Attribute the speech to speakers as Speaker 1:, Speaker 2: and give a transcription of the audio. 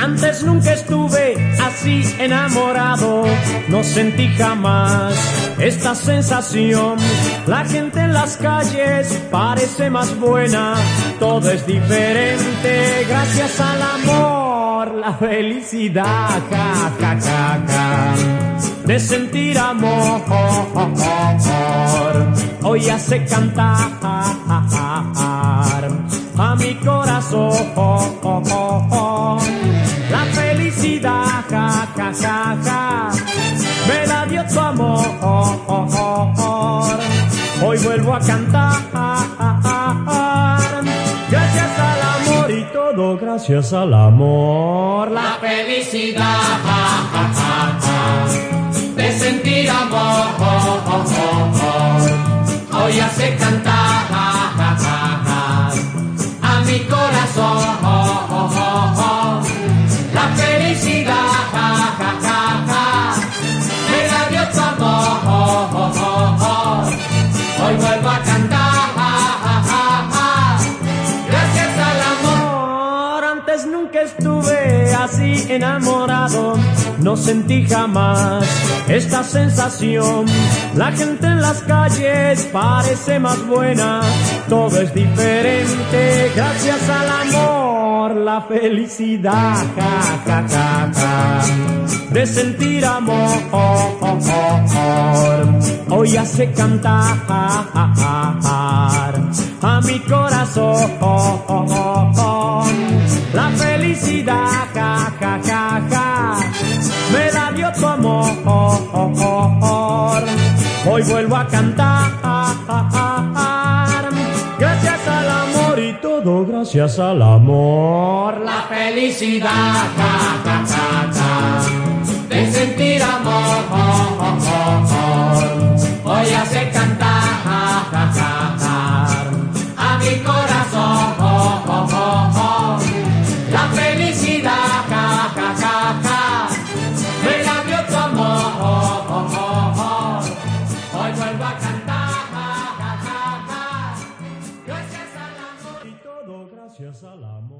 Speaker 1: Antes nunca estuve así enamorado, no sentí jamás esta sensación. La gente en las calles parece más buena, todo es diferente gracias al amor, la felicidad, ja, de sentir amor. Hoy hace cantar a mi corazón la felicidad, ja, ja, ja, ja, me la dio tu amor. Hoy vuelvo a cantar, gracias al amor y todo gracias al amor.
Speaker 2: La felicidad, de sentir amor.
Speaker 1: Nunca estuve así enamorado, no sentí jamás esta sensación. La gente en las calles parece más buena, todo es diferente gracias al amor, la felicidad, ja, ja, ja, ja, de sentir amor. Hoy hace cantar a mi corazón felicidad, ja, ja, ja, ja, me la dio tu amor. Hoy vuelvo a cantar, gracias al amor y todo gracias al amor.
Speaker 2: La felicidad, ja, 学生栏目。